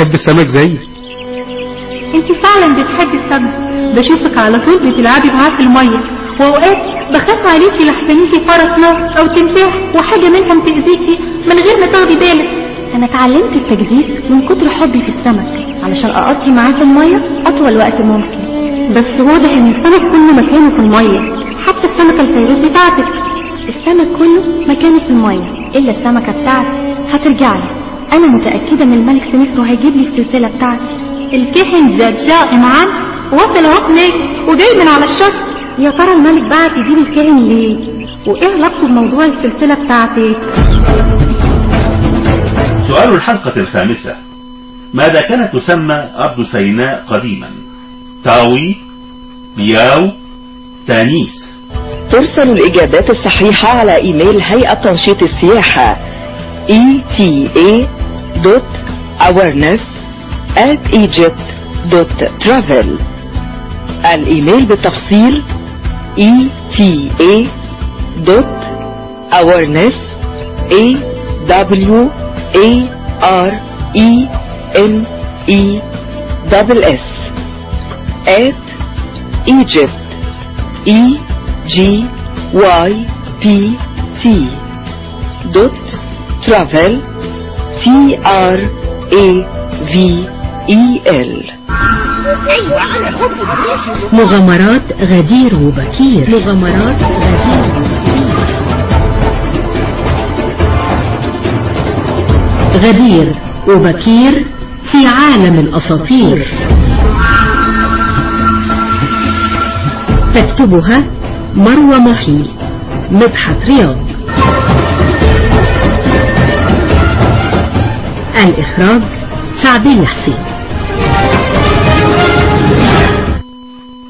بتحب السمك زيي؟ انت فعلا بتحبي السمك. بشوفك على طول بتلعبي معاه في المية. وأوقات بخاف عليكي لحسن انتي فرس نار أو تمساح وحاجة منهم تأذيكي من غير ما تاخدي بالك. أنا اتعلمت التجديف من كتر حبي في السمك. علشان أقضي معاه في المية أطول وقت ممكن. بس واضح إن السمك كله مكانه في المية. حتى السمكة الفيروس بتاعتك. السمك كله مكانه في المية. إلا السمكة بتاعتي هترجع لي أنا متأكدة إن الملك سنفرو هيجيب لي السلسلة بتاعتي. الكهن جاجا إمعان وصل هناك وجاي من على الشط. يا ترى الملك بعت يجيب الكاهن ليه؟ وإيه علاقته بموضوع السلسلة بتاعتي؟ سؤال الحلقة الخامسة. ماذا كانت تسمى أرض سيناء قديما؟ تاوي بياو تانيس. ترسل الإجابات الصحيحة على إيميل هيئة تنشيط السياحة eta.awareness at egypt.travel الإيميل بالتفصيل eta.awareness a w a r e n e double s at Egypt e g y p t dot travel T r a v e l. مغامرات غدير وبكير. مغامرات غدير وبكير. غدير وبكير في عالم الأساطير. تكتبها مروة محي مدحت رياض. الإخراج سعدية حسين